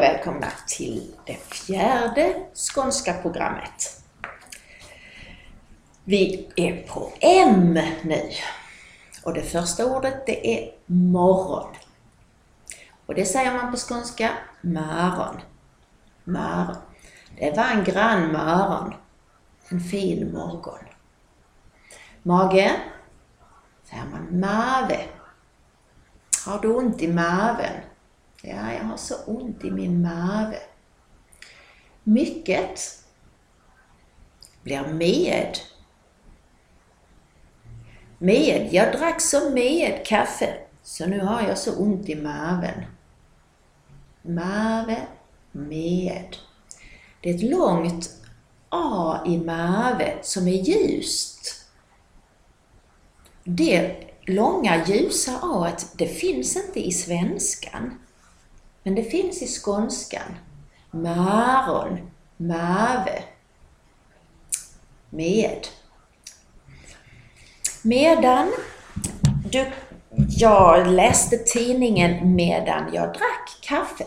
Hej och välkomna till det fjärde skånska programmet. Vi är på M nu. Och det första ordet det är morgon. Och det säger man på skånska, maron. Maron. Det var en grann maron. En fin morgon. Mage säger man mave. Har du ont i maven? Ja, jag har så ont i min mage. Mycket blir med. Med, jag drack så med kaffe, så nu har jag så ont i maven. Mave, med. Det är ett långt A i mave som är ljust. Det långa ljusa A det finns inte i svenskan. Men det finns i skånskan. Maron, mave, med. Medan du, jag läste tidningen medan jag drack kaffe.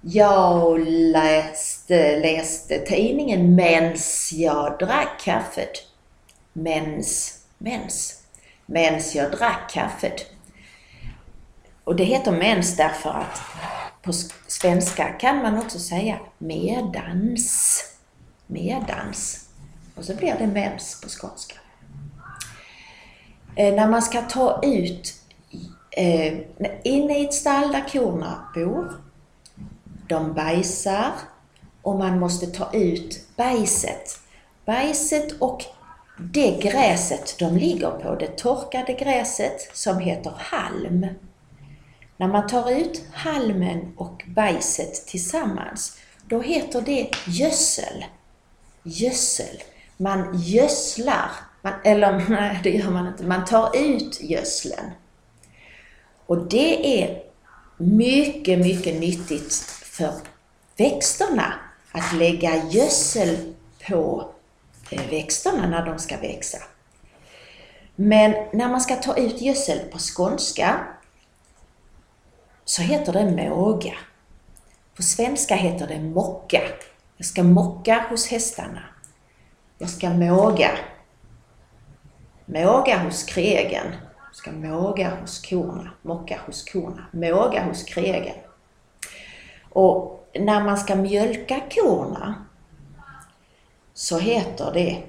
Jag läste, läste tidningen mens jag drack kaffet. Mens, mens. Mens jag drack kaffet. Och det heter mens därför att på svenska kan man också säga medans. Medans. Och så blir det mens på skånska. Eh, när man ska ta ut eh, inne i ett stall där korna bor, de bajsar och man måste ta ut bajset. Bajset och det gräset de ligger på, det torkade gräset som heter halm. När man tar ut halmen och bajset tillsammans, då heter det gödsel. Gödsel. Man gödslar, man, eller nej det gör man inte, man tar ut gödslen. Och det är mycket, mycket nyttigt för växterna att lägga gödsel på eh, växterna när de ska växa. Men när man ska ta ut gödsel på skånska så heter det måga. På svenska heter det mocka. Jag ska mocka hos hästarna. Jag ska måga. Måga hos kregen. Jag ska måga hos korna. Mocka hos korna. Måga hos kregen. Och när man ska mjölka korna så heter det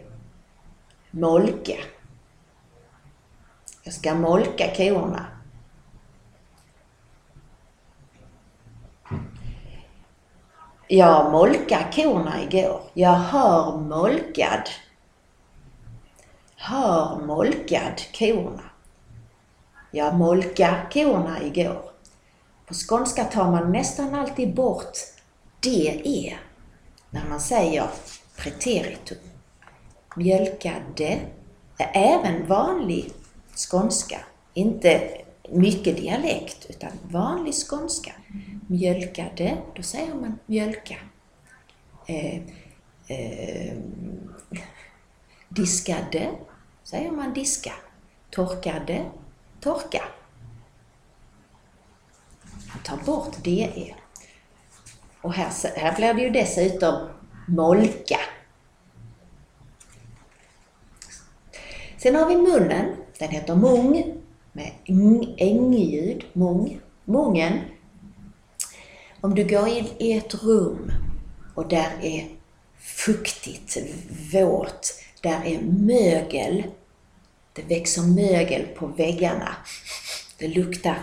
molka. Jag ska molka korna. Jag molkade korna igår. Jag har molkad. Har molkad korna. Jag molkade korna igår. På skånska tar man nästan alltid bort det är när man säger preteritum. Mjölkade är även vanlig skånska, inte mycket dialekt, utan vanlig skånska. Mjölkade, då säger man mjölka. Eh, eh, diskade, säger man diska. Torkade, torka. Ta bort DE. Och här, här blir det ju dessutom molka. Sen har vi munnen. Den heter mung med ängljud, mång, mången. Om du går in i ett rum och där är fuktigt, våt, där är mögel. Det växer mögel på väggarna. Det luktar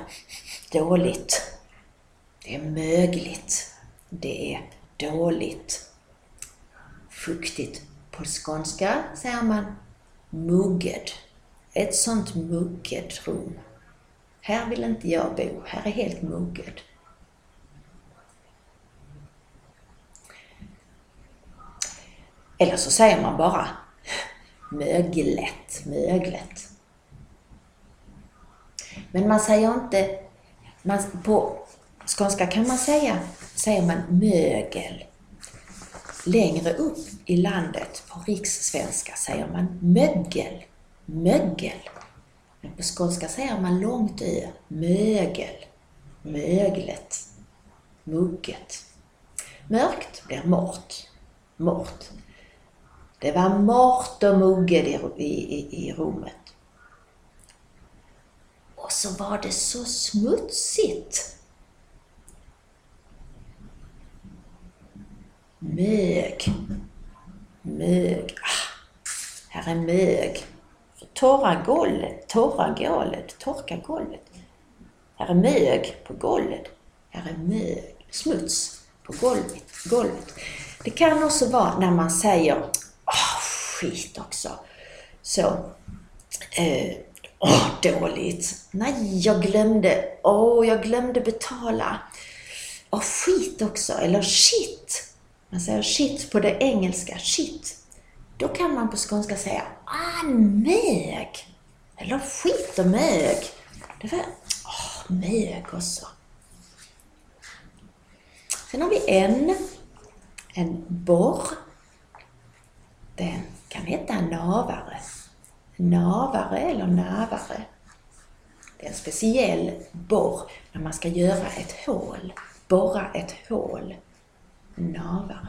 dåligt. Det är mögligt. Det är dåligt. Fuktigt. På skånska säger man mugged. Ett sånt mugget rum. Här vill inte jag bo. Här är helt mugget. Eller så säger man bara möglet, möglet. Men man säger inte, man, på skånska kan man säga, säger man mögel. Längre upp i landet, på rikssvenska, säger man mögel mögel. Men på skånska säger man långt ö, mögel. möglet, mugget. Mörkt blir mort, mort. Det var mort och mugget i, i, i rummet. Och så var det så smutsigt. Mög. Mög. Ah, här är mög. Torra golvet, torra golvet, torka golvet. Här är mög på golvet. Här är mög, smuts på golvet. golvet. Det kan också vara när man säger Åh, skit också. Så, eh, åh, dåligt. Nej, jag glömde. Åh, jag glömde betala. Åh, skit också. Eller shit. Man säger shit på det engelska. Shit. Då kan man på skånska säga ah, mög. Eller skit och mög. Det var åh, mög också. Sen har vi en, en borr. Den kan heta navare. Navare eller navare. Det är en speciell borr när man ska göra ett hål. Borra ett hål. Navare.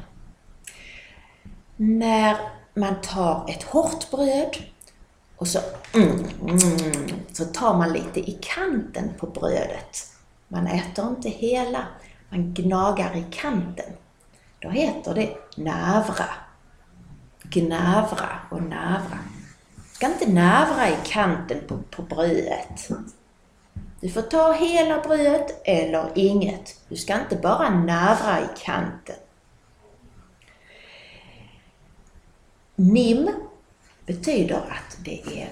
När man tar ett hårt bröd och så, mm, mm, så tar man lite i kanten på brödet. Man äter inte hela, man gnagar i kanten. Då heter det navra. Gnavra och navra. Du ska inte navra i kanten på, på brödet. Du får ta hela brödet eller inget. Du ska inte bara navra i kanten. NIM betyder att det är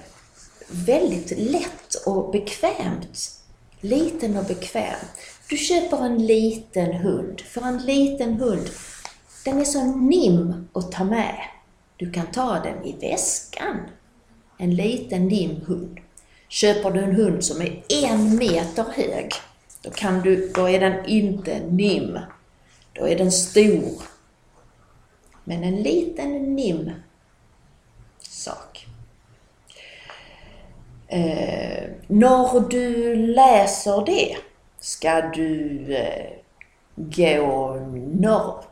väldigt lätt och bekvämt. Liten och bekväm. Du köper en liten hund. För en liten hund, den är så NIM att ta med. Du kan ta den i väskan. En liten NIM-hund. Köper du en hund som är en meter hög, då, kan du, då är den inte NIM. Då är den stor. Men en liten NIM Eh, när du läser det ska du eh, gå norr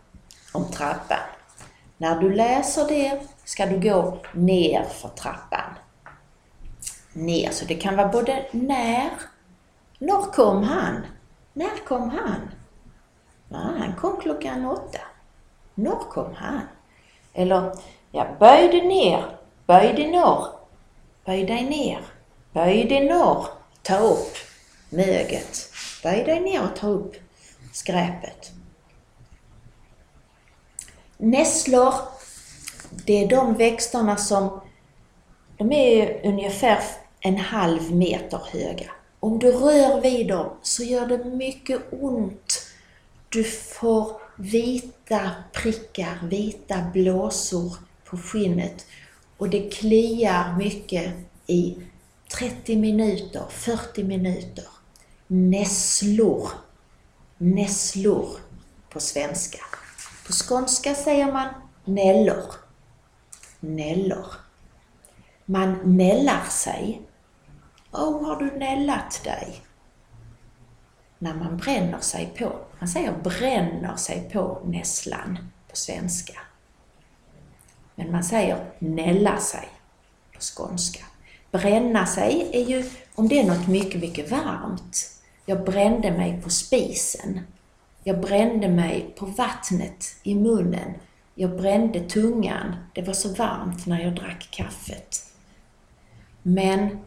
om trappan. När du läser det ska du gå ner för trappan. Ner, så det kan vara både när, när kom han? När kom han? Ja, han kom klockan åtta. När kom han? Eller, ja, böj dig ner Böj dig norr. Böj dig ner. Böj dig norr. Ta upp möget. Böj dig ner och ta upp skräpet. Nässlor, det är de växterna som de är ungefär en halv meter höga. Om du rör vid dem så gör det mycket ont. Du får vita prickar, vita blåsor på skinnet och det kliar mycket i 30 minuter, 40 minuter. Nässlor. Nässlor på svenska. På skånska säger man nällor. Nällor. Man nällar sig. Åh, oh, har du nällat dig? När man bränner sig på. Man säger bränner sig på nässlan på svenska. Men man säger nälla sig på skånska. Bränna sig är ju om det är något mycket, mycket varmt. Jag brände mig på spisen. Jag brände mig på vattnet i munnen. Jag brände tungan. Det var så varmt när jag drack kaffet. Men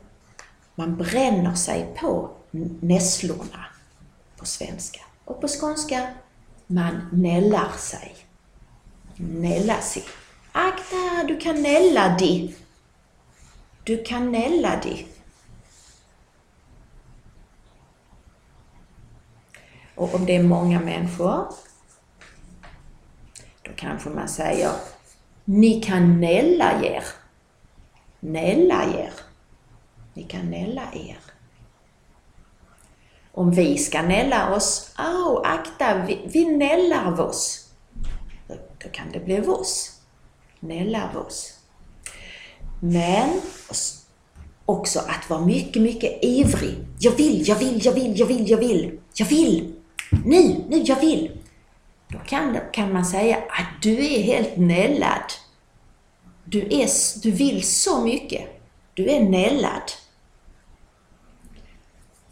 man bränner sig på nässlorna på svenska. Och på skånska, man nällar sig. Nälla sig. Akta, du kan nälla dig. Du kan nälla di. Och om det är många människor, då kanske man säger Ni kan nälla er. Nälla er. Ni kan nälla er. Om vi ska nälla oss, au, akta, vi, vi nällar oss. Då, då kan det bli voss. oss. Men också att vara mycket, mycket ivrig. Jag vill, jag vill, jag vill, jag vill, jag vill, jag vill! Nu, nu, jag vill! Då kan, kan man säga att du är helt nällad. Du, är, du vill så mycket. Du är nällad.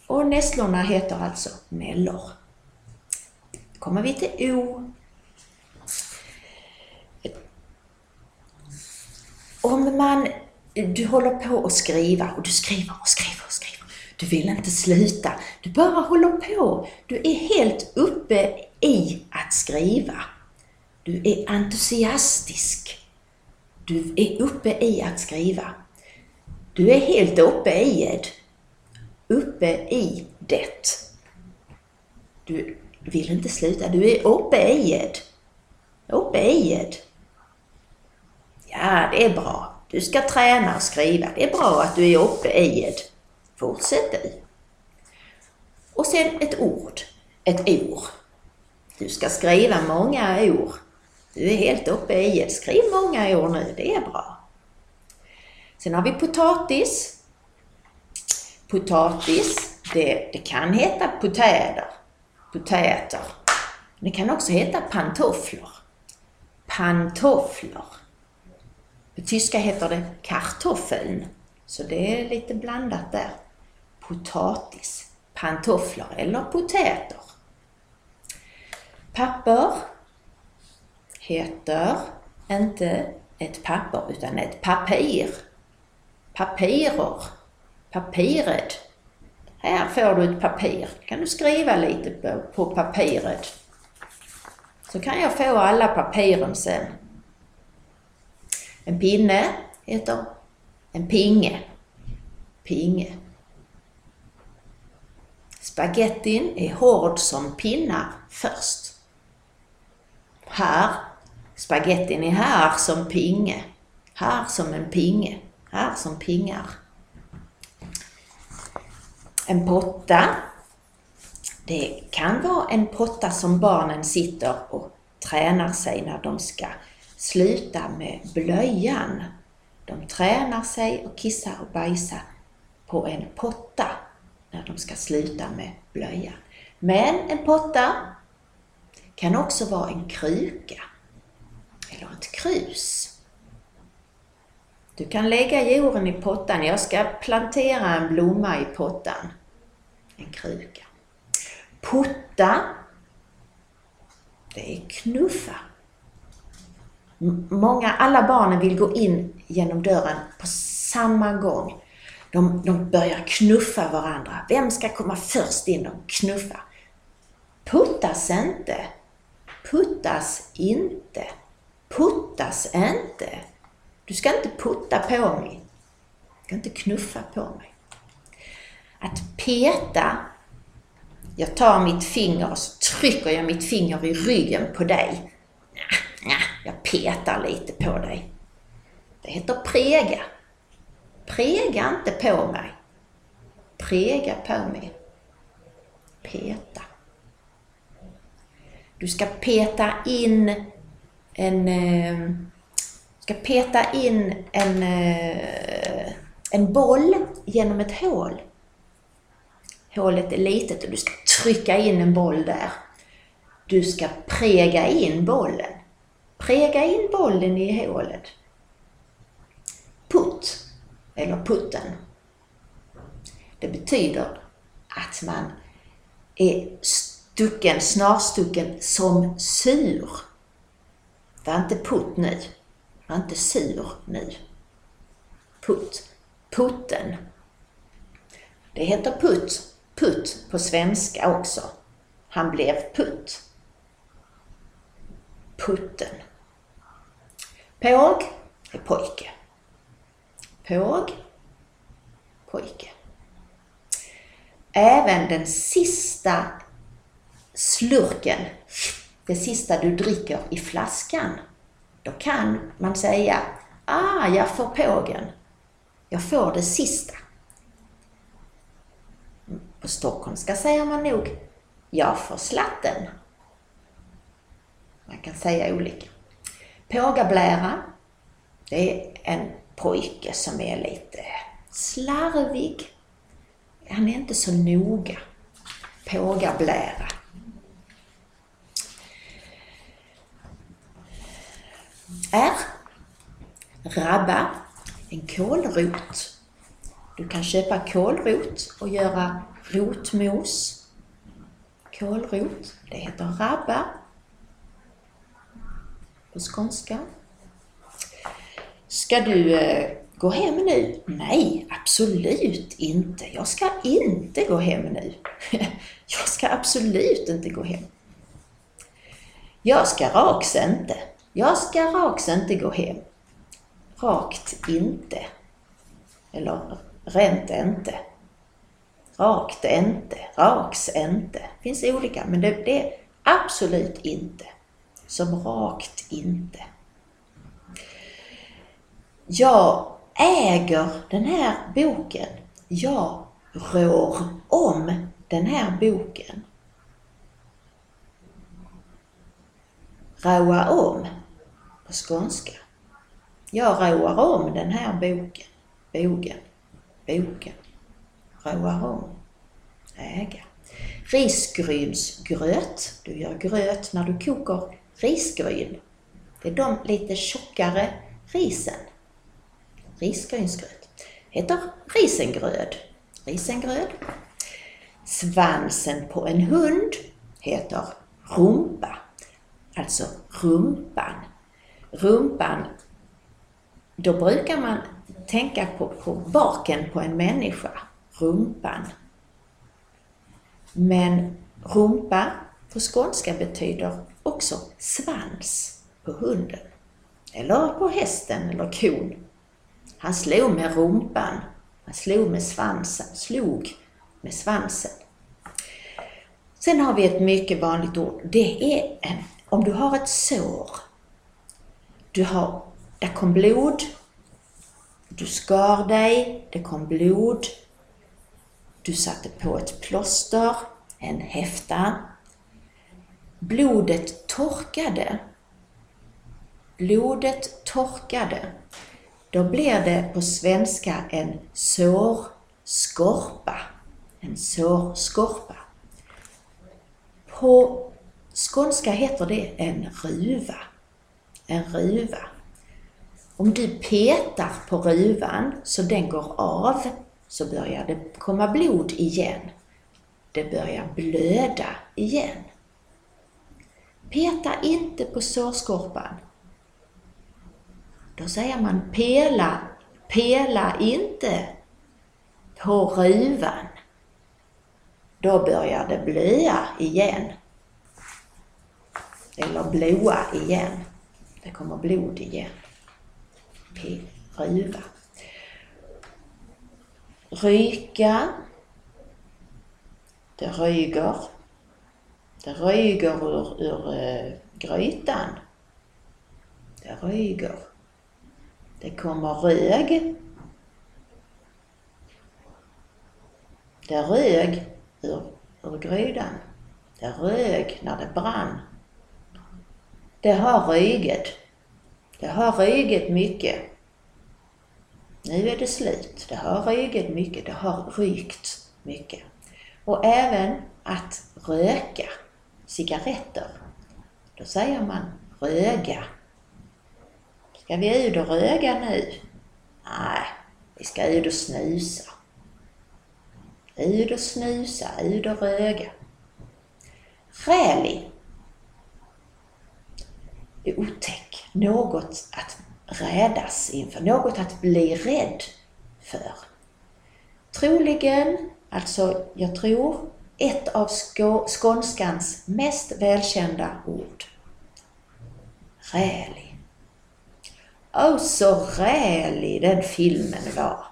Och nässlorna heter alltså nällor. kommer vi till O. Om man, du håller på att skriva och du skriver och skriver och skriver. Du vill inte sluta. Du bara håller på. Du är helt uppe i att skriva. Du är entusiastisk. Du är uppe i att skriva. Du är helt uppe i det. Uppe i det. Du vill inte sluta. Du är uppe i det. Uppe i det. Ja, det är bra. Du ska träna och skriva. Det är bra att du är uppe i det. Fortsätt du. Och sen ett ord. Ett ord. Du ska skriva många ord. Du är helt uppe i det. Skriv många ord nu, det är bra. Sen har vi potatis. Potatis, det, det kan heta potäder, potäter. Det kan också heta pantofflor. Pantofflor. På tyska heter det kartoffeln, så det är lite blandat där. Potatis, pantofflor eller potäter. Papper heter inte ett papper utan ett papir. Papirer. Papiret. Här får du ett papir. kan du skriva lite på, på papiret. Så kan jag få alla papiren sen. En pinne heter en pinge. Pinge. Spagettin är hård som pinnar först. Här. Spagettin är här som pinge. Här som en pinge. Här som pingar. En potta. Det kan vara en potta som barnen sitter och tränar sig när de ska sluta med blöjan. De tränar sig och kissar och bajsar på en potta när de ska sluta med blöjan. Men en potta kan också vara en kruka eller ett krus. Du kan lägga jorden i pottan. Jag ska plantera en blomma i pottan. En kruka. Putta. Det är knuffa. Många, alla barnen vill gå in genom dörren på samma gång. De, de börjar knuffa varandra. Vem ska komma först in och knuffa? Puttas inte. Puttas inte. Puttas inte. Du ska inte putta på mig. Du ska inte knuffa på mig. Att peta. Jag tar mitt finger och så trycker jag mitt finger i ryggen på dig. Jag petar lite på dig. Det heter prega. Prega inte på mig. Prega på mig. Peta. Du ska peta in en eh, ska peta in en, eh, en boll genom ett hål. Hålet är litet och du ska trycka in en boll där. Du ska prega in bollen. Prega in bollen i hålet. Putt, eller putten. Det betyder att man är stucken, snarstucken som sur. Var inte putt nu. Var inte sur nu. Putt. Putten. Det heter putt, putt på svenska också. Han blev putt. Putten. Påg är pojke. Påg, pojke. Även den sista slurken, det sista du dricker i flaskan, då kan man säga Ah, jag får pågen. Jag får det sista. På stockholmska säger man nog Jag får slatten. Man kan säga olika. Pågablära, det är en pojke som är lite slarvig. Han är inte så noga. Pågablära. R. Rabba. En kålrot. Du kan köpa kålrot och göra rotmos. Kålrot, det heter rabba på skånska. Ska du eh, gå hem nu? Nej, absolut inte. Jag ska inte gå hem nu. jag ska absolut inte gå hem. Jag ska raks inte. Jag ska raks inte gå hem. Rakt inte. Eller rent inte. Rakt inte. Raks inte. Det finns olika, men det, det är absolut inte. Som rakt inte. Jag äger den här boken. Jag rår om den här boken. Råa om på skånska. Jag råar om den här boken. Bogen. Boken. Råar om. Äga. Risgrynsgröt. Du gör gröt när du kokar risgryn. Det är de lite tjockare risen. Risgrynsgröt. Heter risengröd. Risengröd. Svansen på en hund heter rumpa. Alltså rumpan. Rumpan, då brukar man tänka på, på baken på en människa, rumpan. Men rumpa på skånska betyder också svans på hunden. Eller på hästen eller kon. Han slog med rumpan. Han slog med svansen. Slog med svansen. Sen har vi ett mycket vanligt ord. Det är en, om du har ett sår. Du har, där kom blod. Du skar dig, det kom blod. Du satte på ett plåster, en häfta. Blodet torkade. Blodet torkade. Då blir det på svenska en sårskorpa. En sårskorpa. På skånska heter det en ruva. En ruva. Om du petar på ruvan så den går av så börjar det komma blod igen. Det börjar blöda igen. Peta inte på sårskorpan. Då säger man pela, pela inte på ruvan. Då börjar det blöa igen. Eller blåa igen. Det kommer blod igen. P ruva. Ryka. Det ryger. Det ryger ur, ur uh, grytan. Det ryger. Det kommer rög. Det rög ur, ur grytan. Det rög när det brann. Det har ryget. Det har ryget mycket. Nu är det slut. Det har ryget mycket. Det har rykt mycket. Och även att röka cigaretter. Då säger man röga. Ska vi ut och röga nu? Nej, vi ska ut och snusa. Ut och snusa, ut och röga. Rälig. Otäck. Något att rädas inför. Något att bli rädd för. Troligen, alltså jag tror, ett av skånskans mest välkända ord. Rälig. Åh, så rälig den filmen var.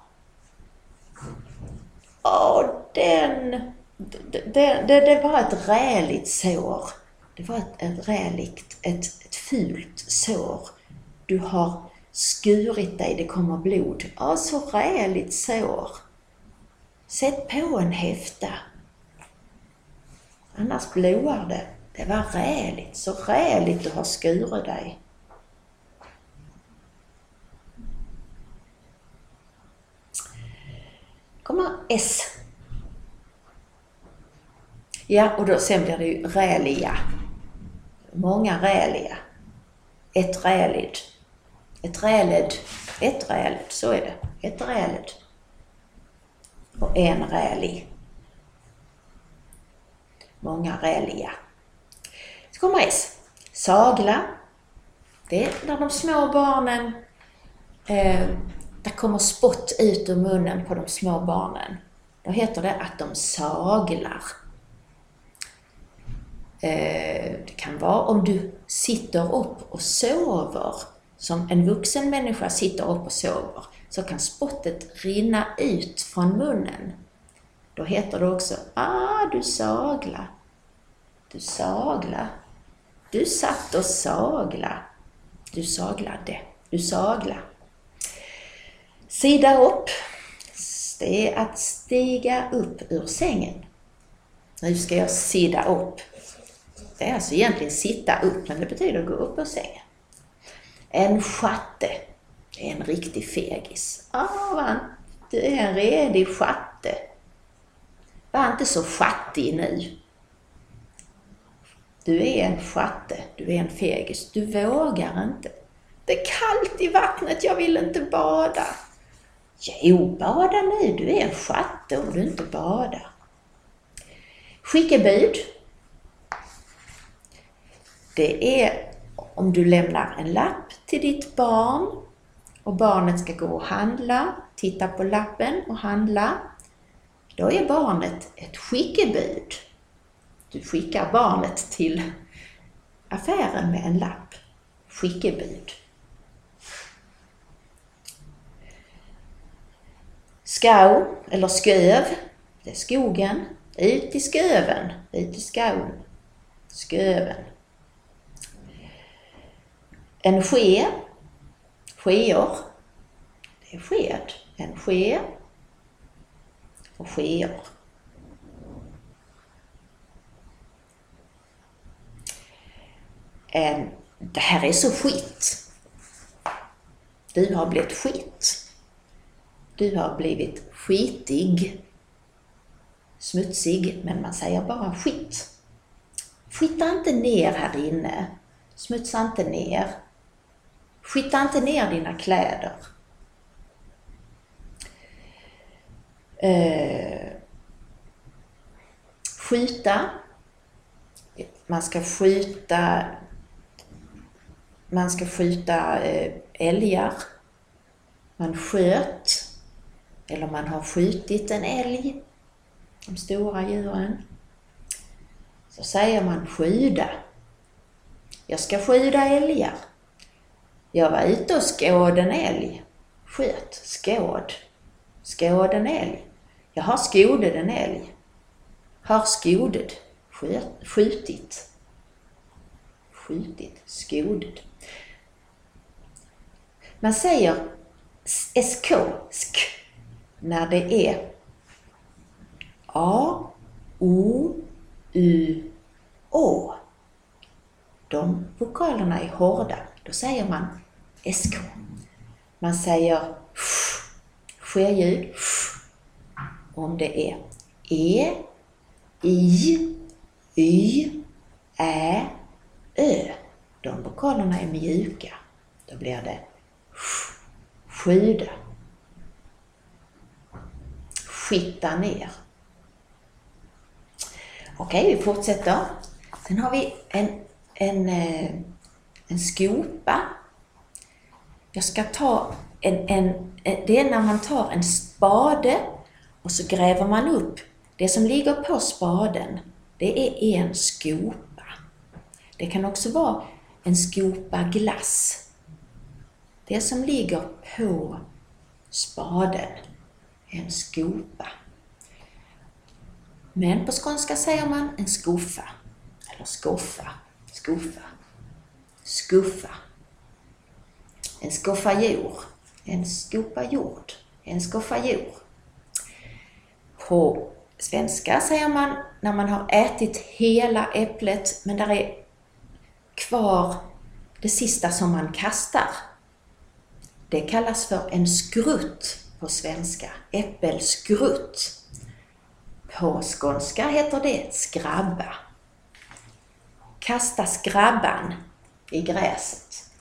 Åh, den... Det, det, det var ett räligt sår. Det var ett, ett räligt, ett, ett fult sår. Du har skurit dig, det kommer blod. Åh, så räligt sår. Sätt på en häfta. Annars blåar det. Det var räligt, så räligt du har skurit dig. kommer S. Ja, och då, sen blir det ju räliga. Många räliga. Ett räligt. Ett räled. Ett räled, så är det. Ett räled. Och en rälig. Många rälja. Så kommer S. Sagla. Det är när de små barnen, eh, det kommer spott ut ur munnen på de små barnen. Då heter det att de saglar. Eh, det kan vara om du sitter upp och sover, som en vuxen människa sitter upp och sover, så kan spottet rinna ut från munnen. Då heter det också, ah, du sagla. Du sagla. Du satt och sagla. Du saglade. Du sagla. Sida upp. Det är att stiga upp ur sängen. Nu ska jag sida upp. Det är alltså egentligen sitta upp, men det betyder gå upp ur sängen. En schatte. Det är en riktig fegis. Ah, du är en redig schatte. Var inte så schattig nu. Du är en schatte, du är en fegis, du vågar inte. Det är kallt i vattnet, jag vill inte bada. Jo, bada nu, du är en schatte om du inte badar. Skickebud. Det är om du lämnar en lapp till ditt barn och barnet ska gå och handla, titta på lappen och handla. Då är barnet ett skickebud. Du skickar barnet till affären med en lapp. Skickebud. Skau, eller sköv, det är skogen. Ut i sköven, ut i skaun. Sköven. En ske, skeor. Det är sked. En ske och sker. Ehm, det här är så skit. Du har blivit skit. Du har blivit skitig. Smutsig, men man säger bara skit. Skitta inte ner här inne. Smutsa inte ner. Skitta inte ner dina kläder. Eh, skjuta. Man ska skjuta man ska skjuta eh, älgar. Man sköt, eller man har skjutit en älg, de stora djuren. Så säger man skjuda. Jag ska skjuda älgar. Jag var ute och skåd en älg. Sköt, skåd. Skåd en älg. Jag har skodet en älg. Har skodet. Skjutit. Skjutit. Skodet. Man säger SK, sk, när det är A, O, U, Å. De vokalerna är hårda. Då säger man SK. Man säger sh, skeljud, om det är E, I, Y, Ä, Ö. De vokalerna är mjuka. Då blir det Sjuda. Skitta ner. Okej, vi fortsätter. Sen har vi en, en, eh, en skopa. Jag ska ta en, en, det är när man tar en spade och så gräver man upp det som ligger på spaden. Det är en skopa. Det kan också vara en skopa glass det som ligger på spaden, en skopa. Men på skånska säger man en skuffa, eller skoffa, skuffa, skuffa. En skuffa jord, en skopa jord, en skuffa jord. På svenska säger man när man har ätit hela äpplet men där är kvar det sista som man kastar. Det kallas för en skrutt på svenska. Äppelskrutt. På skånska heter det skrabba. Kasta skrabban i gräset.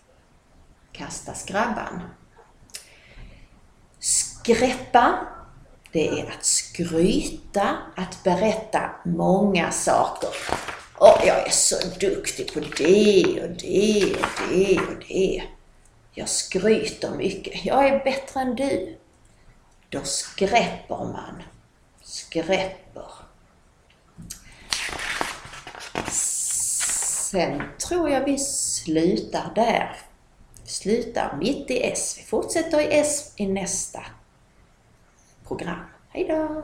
Kasta skrabban. Skräppa, det är att skryta, att berätta många saker. Åh, jag är så duktig på det och det och det och det. Jag skryter mycket. Jag är bättre än du. Då skräpper man. Skräpper. Sen tror jag vi slutar där. Vi slutar mitt i S. Vi fortsätter i S i nästa program. Hej då!